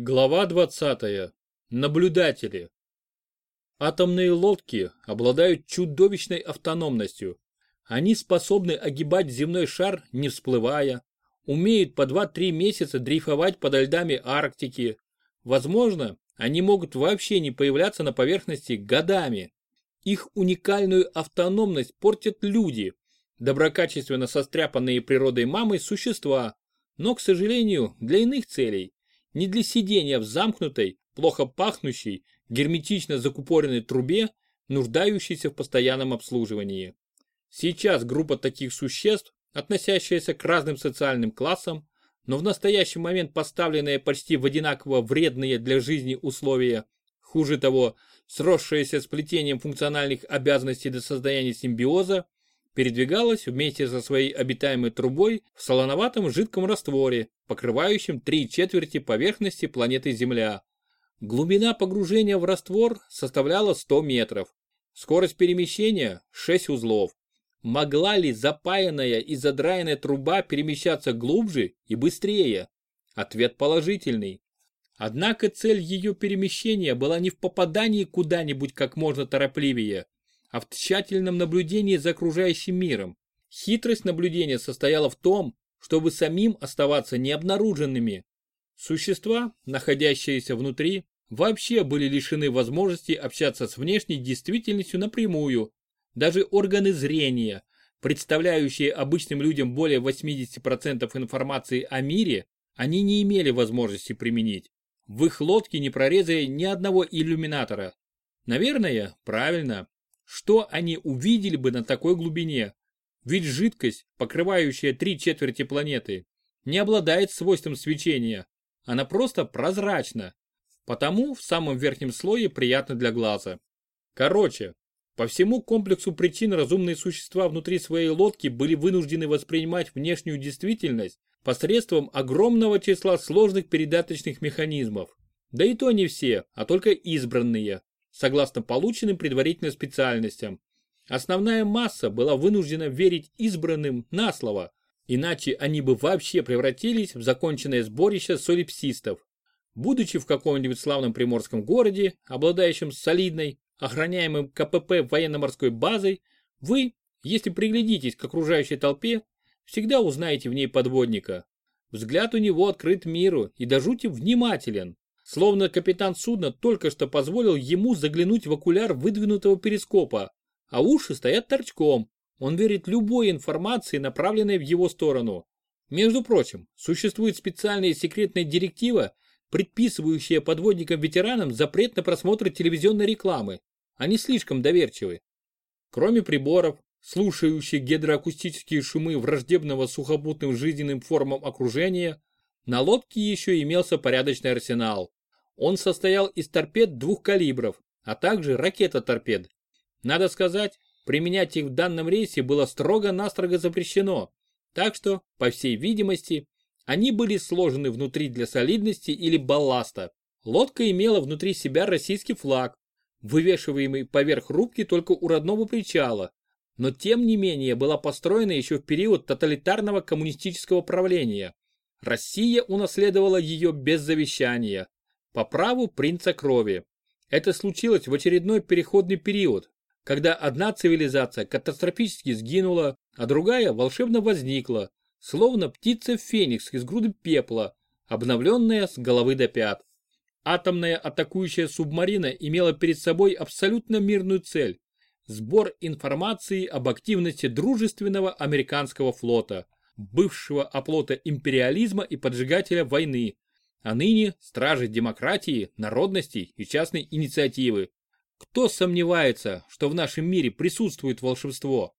Глава 20. Наблюдатели. Атомные лодки обладают чудовищной автономностью. Они способны огибать земной шар, не всплывая, умеют по 2-3 месяца дрейфовать под льдами Арктики. Возможно, они могут вообще не появляться на поверхности годами. Их уникальную автономность портят люди, доброкачественно состряпанные природой мамой существа, но, к сожалению, для иных целей не для сидения в замкнутой, плохо пахнущей, герметично закупоренной трубе, нуждающейся в постоянном обслуживании. Сейчас группа таких существ, относящаяся к разным социальным классам, но в настоящий момент поставленная почти в одинаково вредные для жизни условия, хуже того, сросшаяся с плетением функциональных обязанностей до создания симбиоза, передвигалась вместе со своей обитаемой трубой в солоноватом жидком растворе, покрывающем три четверти поверхности планеты Земля. Глубина погружения в раствор составляла 100 метров. Скорость перемещения – 6 узлов. Могла ли запаянная и задраенная труба перемещаться глубже и быстрее? Ответ положительный. Однако цель ее перемещения была не в попадании куда-нибудь как можно торопливее, а в тщательном наблюдении за окружающим миром. Хитрость наблюдения состояла в том, чтобы самим оставаться необнаруженными. Существа, находящиеся внутри, вообще были лишены возможности общаться с внешней действительностью напрямую. Даже органы зрения, представляющие обычным людям более 80% информации о мире, они не имели возможности применить. В их лодке не прорезали ни одного иллюминатора. Наверное, правильно. Что они увидели бы на такой глубине? Ведь жидкость, покрывающая три четверти планеты, не обладает свойством свечения. Она просто прозрачна. Потому в самом верхнем слое приятно для глаза. Короче, по всему комплексу причин разумные существа внутри своей лодки были вынуждены воспринимать внешнюю действительность посредством огромного числа сложных передаточных механизмов. Да и то не все, а только избранные согласно полученным предварительно специальностям. Основная масса была вынуждена верить избранным на слово, иначе они бы вообще превратились в законченное сборище солипсистов. Будучи в каком-нибудь славном приморском городе, обладающем солидной, охраняемым КПП военно-морской базой, вы, если приглядитесь к окружающей толпе, всегда узнаете в ней подводника. Взгляд у него открыт миру и до жути внимателен. Словно капитан судна только что позволил ему заглянуть в окуляр выдвинутого перископа, а уши стоят торчком. Он верит любой информации, направленной в его сторону. Между прочим, существует специальная секретная директива, предписывающая подводникам-ветеранам запрет на просмотр телевизионной рекламы. Они слишком доверчивы. Кроме приборов, слушающих гидроакустические шумы враждебного сухопутным жизненным формам окружения, на лодке еще имелся порядочный арсенал. Он состоял из торпед двух калибров, а также ракета-торпед. Надо сказать, применять их в данном рейсе было строго-настрого запрещено, так что, по всей видимости, они были сложены внутри для солидности или балласта. Лодка имела внутри себя российский флаг, вывешиваемый поверх рубки только у родного причала, но тем не менее была построена еще в период тоталитарного коммунистического правления. Россия унаследовала ее без завещания по праву принца крови. Это случилось в очередной переходный период, когда одна цивилизация катастрофически сгинула, а другая волшебно возникла, словно птица-феникс из груды пепла, обновленная с головы до пят. Атомная атакующая субмарина имела перед собой абсолютно мирную цель – сбор информации об активности дружественного американского флота, бывшего оплота империализма и поджигателя войны, а ныне стражи демократии, народности и частной инициативы. Кто сомневается, что в нашем мире присутствует волшебство?